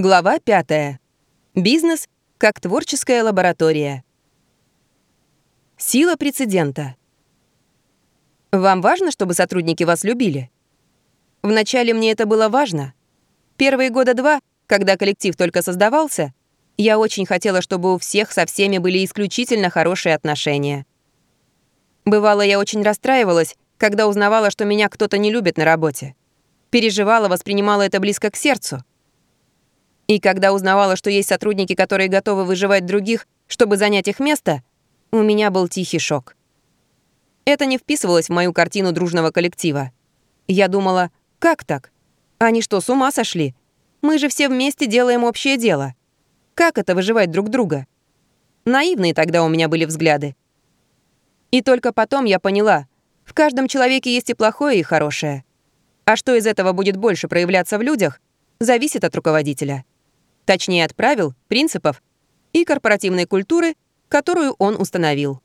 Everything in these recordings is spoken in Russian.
Глава 5. Бизнес как творческая лаборатория. Сила прецедента. Вам важно, чтобы сотрудники вас любили? Вначале мне это было важно. Первые года два, когда коллектив только создавался, я очень хотела, чтобы у всех со всеми были исключительно хорошие отношения. Бывало, я очень расстраивалась, когда узнавала, что меня кто-то не любит на работе. Переживала, воспринимала это близко к сердцу. И когда узнавала, что есть сотрудники, которые готовы выживать других, чтобы занять их место, у меня был тихий шок. Это не вписывалось в мою картину дружного коллектива. Я думала, как так? Они что, с ума сошли? Мы же все вместе делаем общее дело. Как это выживать друг друга? Наивные тогда у меня были взгляды. И только потом я поняла, в каждом человеке есть и плохое, и хорошее. А что из этого будет больше проявляться в людях, зависит от руководителя. Точнее, от правил, принципов и корпоративной культуры, которую он установил.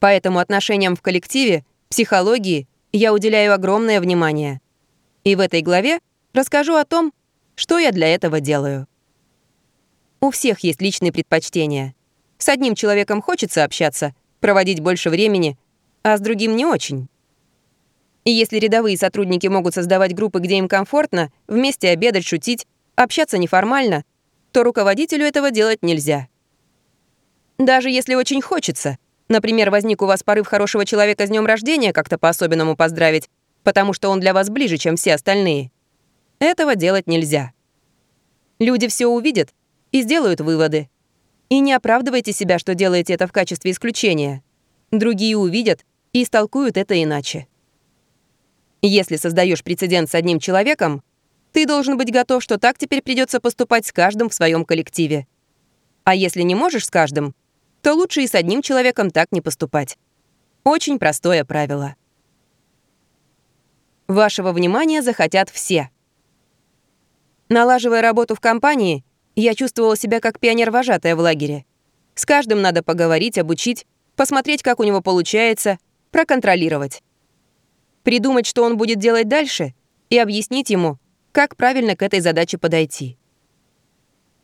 Поэтому отношениям в коллективе, психологии я уделяю огромное внимание. И в этой главе расскажу о том, что я для этого делаю. У всех есть личные предпочтения. С одним человеком хочется общаться, проводить больше времени, а с другим не очень. И если рядовые сотрудники могут создавать группы, где им комфортно, вместе обедать, шутить, общаться неформально, то руководителю этого делать нельзя. Даже если очень хочется, например, возник у вас порыв хорошего человека с днем рождения как-то по-особенному поздравить, потому что он для вас ближе, чем все остальные, этого делать нельзя. Люди все увидят и сделают выводы. И не оправдывайте себя, что делаете это в качестве исключения. Другие увидят и истолкуют это иначе. Если создаешь прецедент с одним человеком, ты должен быть готов, что так теперь придется поступать с каждым в своем коллективе. А если не можешь с каждым, то лучше и с одним человеком так не поступать. Очень простое правило. Вашего внимания захотят все. Налаживая работу в компании, я чувствовала себя как пионер-вожатая в лагере. С каждым надо поговорить, обучить, посмотреть, как у него получается, проконтролировать придумать, что он будет делать дальше, и объяснить ему, как правильно к этой задаче подойти.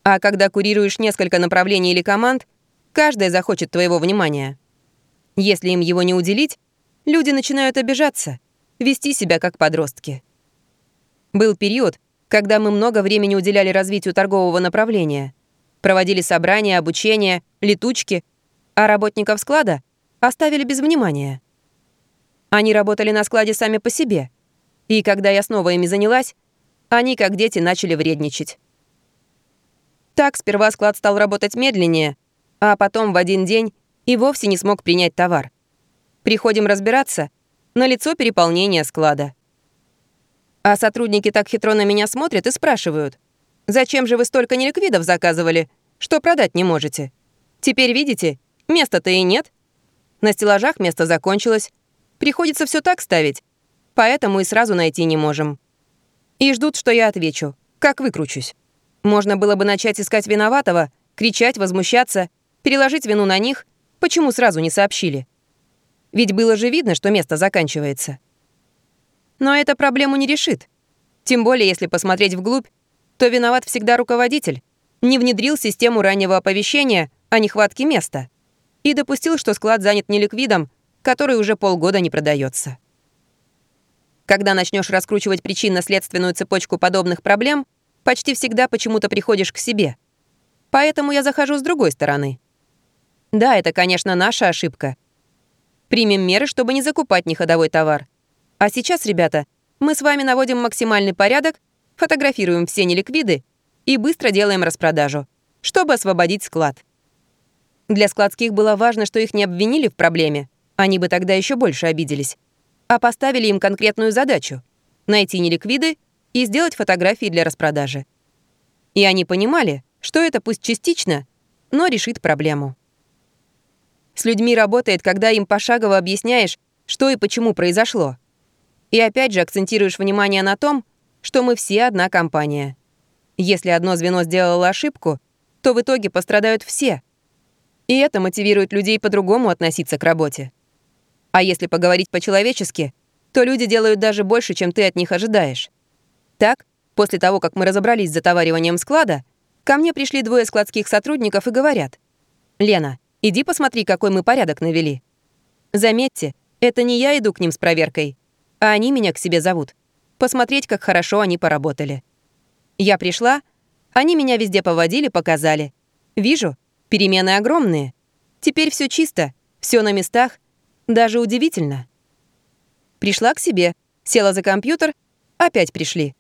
А когда курируешь несколько направлений или команд, каждая захочет твоего внимания. Если им его не уделить, люди начинают обижаться, вести себя как подростки. Был период, когда мы много времени уделяли развитию торгового направления, проводили собрания, обучение, летучки, а работников склада оставили без внимания. Они работали на складе сами по себе. И когда я снова ими занялась, они, как дети, начали вредничать. Так сперва склад стал работать медленнее, а потом в один день и вовсе не смог принять товар. Приходим разбираться, на лицо переполнение склада. А сотрудники так хитро на меня смотрят и спрашивают, «Зачем же вы столько неликвидов заказывали, что продать не можете? Теперь видите, места-то и нет. На стеллажах место закончилось, Приходится все так ставить, поэтому и сразу найти не можем. И ждут, что я отвечу. Как выкручусь? Можно было бы начать искать виноватого, кричать, возмущаться, переложить вину на них, почему сразу не сообщили. Ведь было же видно, что место заканчивается. Но это проблему не решит. Тем более, если посмотреть вглубь, то виноват всегда руководитель. Не внедрил систему раннего оповещения о нехватке места. И допустил, что склад занят неликвидом, который уже полгода не продается. Когда начнешь раскручивать причинно-следственную цепочку подобных проблем, почти всегда почему-то приходишь к себе. Поэтому я захожу с другой стороны. Да, это, конечно, наша ошибка. Примем меры, чтобы не закупать неходовой товар. А сейчас, ребята, мы с вами наводим максимальный порядок, фотографируем все неликвиды и быстро делаем распродажу, чтобы освободить склад. Для складских было важно, что их не обвинили в проблеме, они бы тогда еще больше обиделись. А поставили им конкретную задачу — найти неликвиды и сделать фотографии для распродажи. И они понимали, что это пусть частично, но решит проблему. С людьми работает, когда им пошагово объясняешь, что и почему произошло. И опять же акцентируешь внимание на том, что мы все одна компания. Если одно звено сделало ошибку, то в итоге пострадают все. И это мотивирует людей по-другому относиться к работе. А если поговорить по-человечески, то люди делают даже больше, чем ты от них ожидаешь. Так После того, как мы разобрались с затовариванием склада, ко мне пришли двое складских сотрудников и говорят, «Лена, иди посмотри, какой мы порядок навели». Заметьте, это не я иду к ним с проверкой, а они меня к себе зовут. Посмотреть, как хорошо они поработали. Я пришла, они меня везде поводили, показали. Вижу, перемены огромные. Теперь все чисто, все на местах, даже удивительно. Пришла к себе, села за компьютер, опять пришли.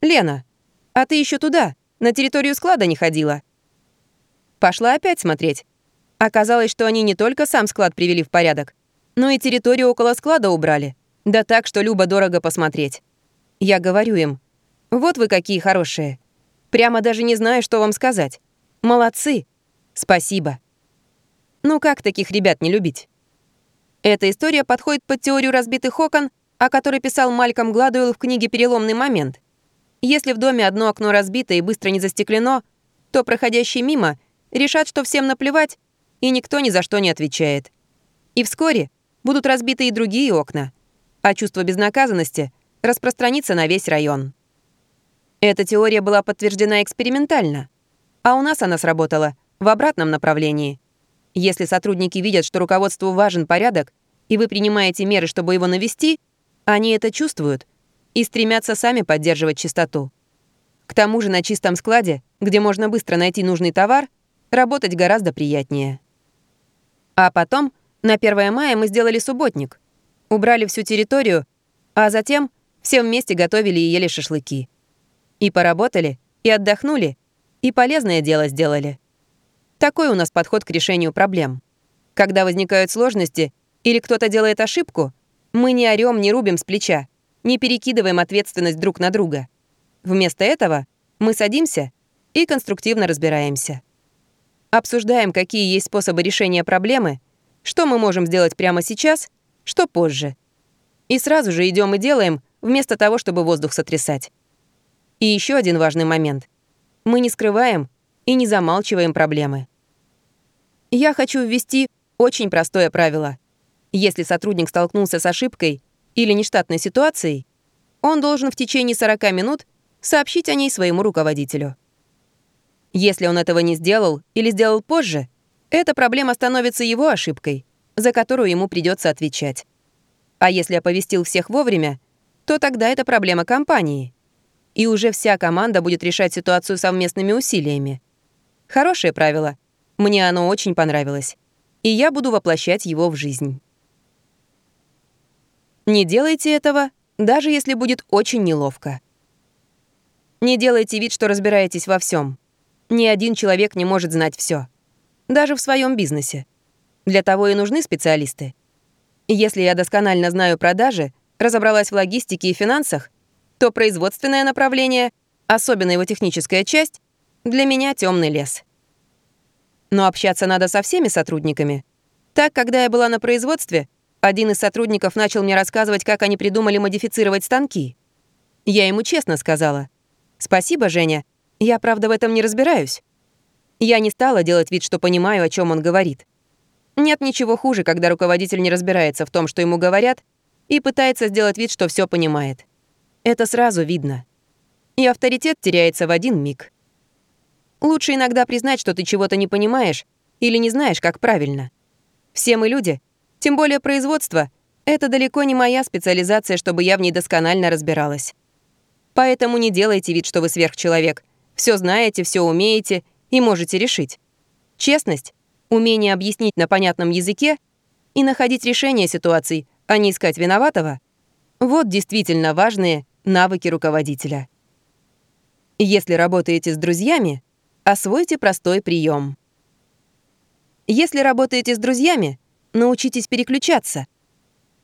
«Лена, а ты еще туда, на территорию склада не ходила?» Пошла опять смотреть. Оказалось, что они не только сам склад привели в порядок, но и территорию около склада убрали. Да так, что любо-дорого посмотреть. Я говорю им, вот вы какие хорошие. Прямо даже не знаю, что вам сказать. Молодцы. Спасибо. Ну как таких ребят не любить? Эта история подходит под теорию разбитых окон, о которой писал Мальком Гладуэлл в книге «Переломный момент». Если в доме одно окно разбито и быстро не застеклено, то проходящие мимо решат, что всем наплевать, и никто ни за что не отвечает. И вскоре будут разбиты и другие окна, а чувство безнаказанности распространится на весь район. Эта теория была подтверждена экспериментально, а у нас она сработала в обратном направлении. Если сотрудники видят, что руководству важен порядок, и вы принимаете меры, чтобы его навести, они это чувствуют и стремятся сами поддерживать чистоту. К тому же на чистом складе, где можно быстро найти нужный товар, работать гораздо приятнее. А потом, на 1 мая мы сделали субботник. Убрали всю территорию, а затем все вместе готовили и ели шашлыки. И поработали, и отдохнули, и полезное дело сделали. Такой у нас подход к решению проблем. Когда возникают сложности или кто-то делает ошибку, мы не орём, не рубим с плеча, не перекидываем ответственность друг на друга. Вместо этого мы садимся и конструктивно разбираемся. Обсуждаем, какие есть способы решения проблемы, что мы можем сделать прямо сейчас, что позже. И сразу же идем и делаем, вместо того, чтобы воздух сотрясать. И еще один важный момент. Мы не скрываем и не замалчиваем проблемы. Я хочу ввести очень простое правило. Если сотрудник столкнулся с ошибкой или нештатной ситуацией, он должен в течение 40 минут сообщить о ней своему руководителю. Если он этого не сделал или сделал позже, эта проблема становится его ошибкой, за которую ему придется отвечать. А если оповестил всех вовремя, то тогда это проблема компании. И уже вся команда будет решать ситуацию совместными усилиями. Хорошее правило, мне оно очень понравилось, и я буду воплощать его в жизнь. Не делайте этого, даже если будет очень неловко. Не делайте вид, что разбираетесь во всем. Ни один человек не может знать все, даже в своем бизнесе. Для того и нужны специалисты. Если я досконально знаю продажи, разобралась в логистике и финансах, то производственное направление, особенно его техническая часть, для меня темный лес. Но общаться надо со всеми сотрудниками. Так, когда я была на производстве, один из сотрудников начал мне рассказывать, как они придумали модифицировать станки. Я ему честно сказала. «Спасибо, Женя. Я, правда, в этом не разбираюсь». Я не стала делать вид, что понимаю, о чем он говорит. Нет ничего хуже, когда руководитель не разбирается в том, что ему говорят, и пытается сделать вид, что все понимает. Это сразу видно. И авторитет теряется в один миг. Лучше иногда признать, что ты чего-то не понимаешь или не знаешь, как правильно. Все мы люди, тем более производство — это далеко не моя специализация, чтобы я в ней досконально разбиралась. Поэтому не делайте вид, что вы сверхчеловек. Все знаете, все умеете и можете решить. Честность, умение объяснить на понятном языке и находить решение ситуаций, а не искать виноватого — вот действительно важные навыки руководителя. Если работаете с друзьями — Освойте простой прием. Если работаете с друзьями, научитесь переключаться.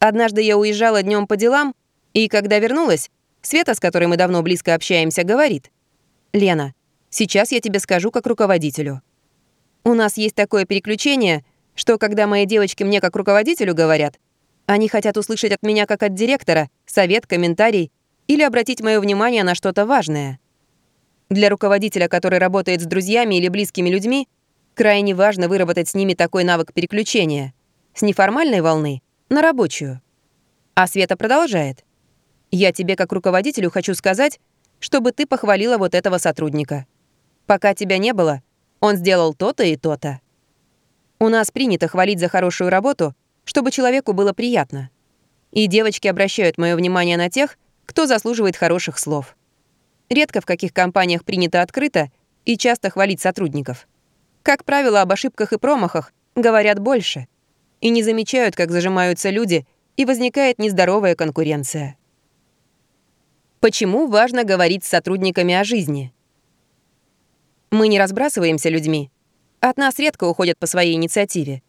Однажды я уезжала днем по делам, и когда вернулась, Света, с которой мы давно близко общаемся, говорит. «Лена, сейчас я тебе скажу как руководителю. У нас есть такое переключение, что когда мои девочки мне как руководителю говорят, они хотят услышать от меня как от директора совет, комментарий или обратить мое внимание на что-то важное. Для руководителя, который работает с друзьями или близкими людьми, крайне важно выработать с ними такой навык переключения с неформальной волны на рабочую. А Света продолжает. «Я тебе, как руководителю, хочу сказать, чтобы ты похвалила вот этого сотрудника. Пока тебя не было, он сделал то-то и то-то. У нас принято хвалить за хорошую работу, чтобы человеку было приятно. И девочки обращают мое внимание на тех, кто заслуживает хороших слов. Редко в каких компаниях принято открыто и часто хвалить сотрудников. Как правило, об ошибках и промахах говорят больше и не замечают, как зажимаются люди, и возникает нездоровая конкуренция. Почему важно говорить с сотрудниками о жизни? Мы не разбрасываемся людьми. От нас редко уходят по своей инициативе.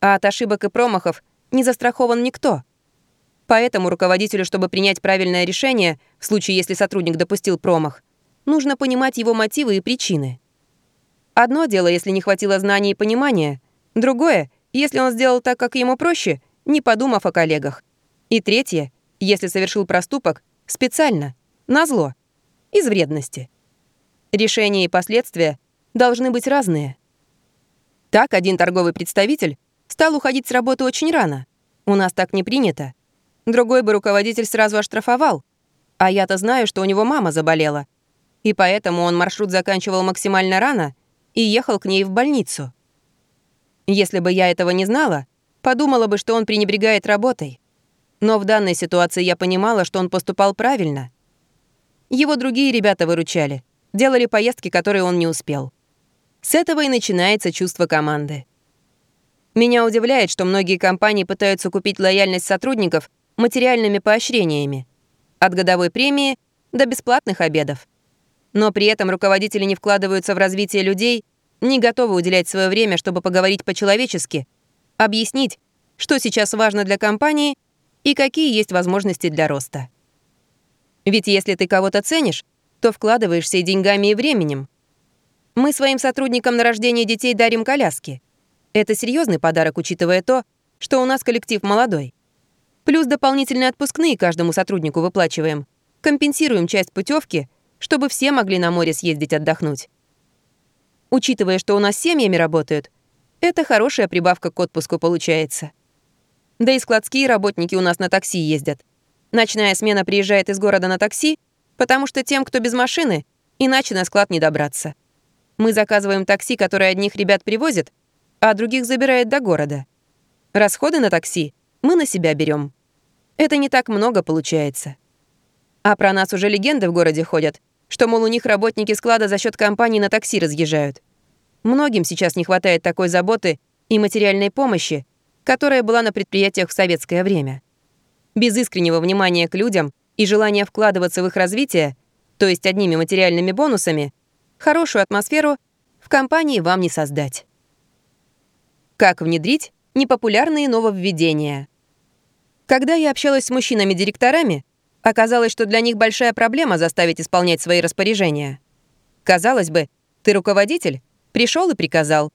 А от ошибок и промахов не застрахован никто. Поэтому руководителю, чтобы принять правильное решение, в случае, если сотрудник допустил промах, нужно понимать его мотивы и причины. Одно дело, если не хватило знаний и понимания, другое, если он сделал так, как ему проще, не подумав о коллегах. И третье, если совершил проступок, Специально. Назло. Из вредности. Решения и последствия должны быть разные. Так один торговый представитель стал уходить с работы очень рано. У нас так не принято. Другой бы руководитель сразу оштрафовал. А я-то знаю, что у него мама заболела. И поэтому он маршрут заканчивал максимально рано и ехал к ней в больницу. Если бы я этого не знала, подумала бы, что он пренебрегает работой. Но в данной ситуации я понимала, что он поступал правильно. Его другие ребята выручали, делали поездки, которые он не успел. С этого и начинается чувство команды. Меня удивляет, что многие компании пытаются купить лояльность сотрудников материальными поощрениями. От годовой премии до бесплатных обедов. Но при этом руководители не вкладываются в развитие людей, не готовы уделять свое время, чтобы поговорить по-человечески, объяснить, что сейчас важно для компании и какие есть возможности для роста. Ведь если ты кого-то ценишь, то вкладываешься и деньгами, и временем. Мы своим сотрудникам на рождение детей дарим коляски. Это серьезный подарок, учитывая то, что у нас коллектив молодой. Плюс дополнительные отпускные каждому сотруднику выплачиваем. Компенсируем часть путевки, чтобы все могли на море съездить отдохнуть. Учитывая, что у нас семьями работают, это хорошая прибавка к отпуску получается. Да и складские работники у нас на такси ездят. Ночная смена приезжает из города на такси, потому что тем, кто без машины, иначе на склад не добраться. Мы заказываем такси, которое одних ребят привозит, а других забирает до города. Расходы на такси мы на себя берем. Это не так много получается. А про нас уже легенды в городе ходят, что, мол, у них работники склада за счет компании на такси разъезжают. Многим сейчас не хватает такой заботы и материальной помощи, которая была на предприятиях в советское время. Без искреннего внимания к людям и желания вкладываться в их развитие, то есть одними материальными бонусами, хорошую атмосферу в компании вам не создать. Как внедрить непопулярные нововведения? Когда я общалась с мужчинами-директорами, оказалось, что для них большая проблема заставить исполнять свои распоряжения. Казалось бы, ты руководитель, пришел и приказал.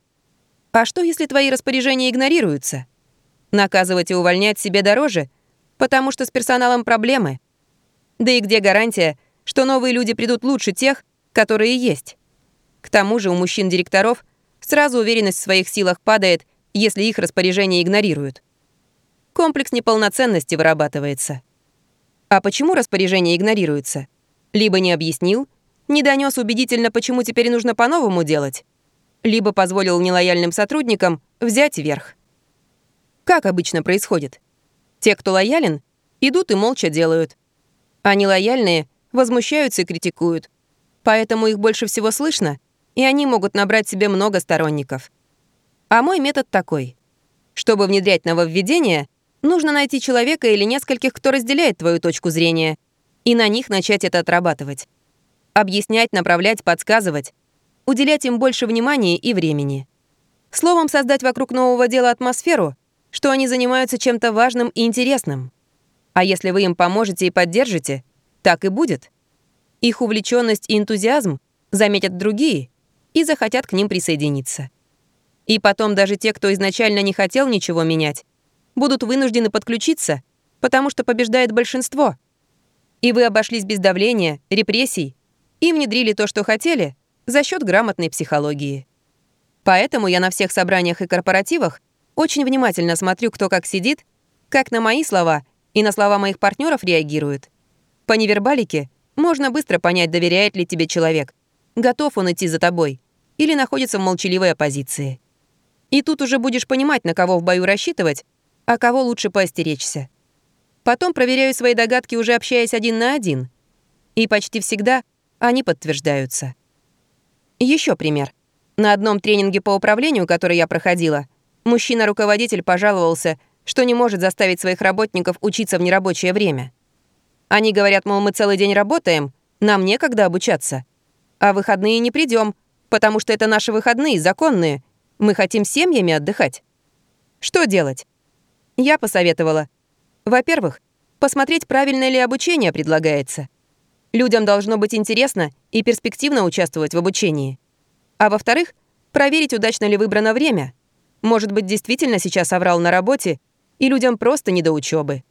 А что, если твои распоряжения игнорируются? Наказывать и увольнять себе дороже, потому что с персоналом проблемы. Да и где гарантия, что новые люди придут лучше тех, которые есть? К тому же у мужчин-директоров сразу уверенность в своих силах падает, если их распоряжения игнорируют. Комплекс неполноценности вырабатывается. А почему распоряжения игнорируются? Либо не объяснил, не донес убедительно, почему теперь нужно по-новому делать, либо позволил нелояльным сотрудникам взять верх. Как обычно происходит? Те, кто лоялен, идут и молча делают. А нелояльные возмущаются и критикуют. Поэтому их больше всего слышно, и они могут набрать себе много сторонников. А мой метод такой. Чтобы внедрять нововведение, нужно найти человека или нескольких, кто разделяет твою точку зрения, и на них начать это отрабатывать. Объяснять, направлять, подсказывать. Уделять им больше внимания и времени. Словом, создать вокруг нового дела атмосферу, что они занимаются чем-то важным и интересным. А если вы им поможете и поддержите, так и будет. Их увлеченность и энтузиазм заметят другие и захотят к ним присоединиться. И потом даже те, кто изначально не хотел ничего менять, будут вынуждены подключиться, потому что побеждает большинство. И вы обошлись без давления, репрессий и внедрили то, что хотели, за счет грамотной психологии. Поэтому я на всех собраниях и корпоративах очень внимательно смотрю, кто как сидит, как на мои слова и на слова моих партнеров реагирует. По невербалике можно быстро понять, доверяет ли тебе человек, готов он идти за тобой или находится в молчаливой оппозиции. И тут уже будешь понимать, на кого в бою рассчитывать, а кого лучше поостеречься. Потом проверяю свои догадки, уже общаясь один на один. И почти всегда они подтверждаются. Еще пример. На одном тренинге по управлению, который я проходила, мужчина-руководитель пожаловался, что не может заставить своих работников учиться в нерабочее время. Они говорят, мол, мы целый день работаем, нам некогда обучаться. А выходные не придем, потому что это наши выходные, законные. Мы хотим семьями отдыхать. Что делать? Я посоветовала. Во-первых, посмотреть, правильное ли обучение предлагается. Людям должно быть интересно и перспективно участвовать в обучении. А во-вторых, проверить, удачно ли выбрано время. Может быть, действительно сейчас оврал на работе, и людям просто не до учебы.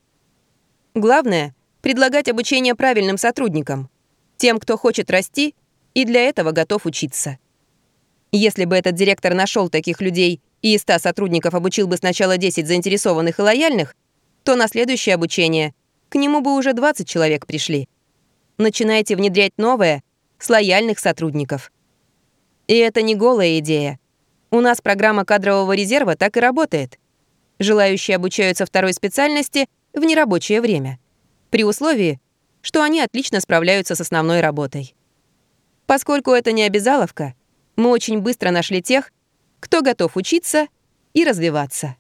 Главное — предлагать обучение правильным сотрудникам, тем, кто хочет расти и для этого готов учиться. Если бы этот директор нашел таких людей и из 100 сотрудников обучил бы сначала 10 заинтересованных и лояльных, то на следующее обучение к нему бы уже 20 человек пришли. Начинайте внедрять новое с лояльных сотрудников. И это не голая идея. У нас программа кадрового резерва так и работает. Желающие обучаются второй специальности в нерабочее время, при условии, что они отлично справляются с основной работой. Поскольку это не обязаловка, мы очень быстро нашли тех, кто готов учиться и развиваться.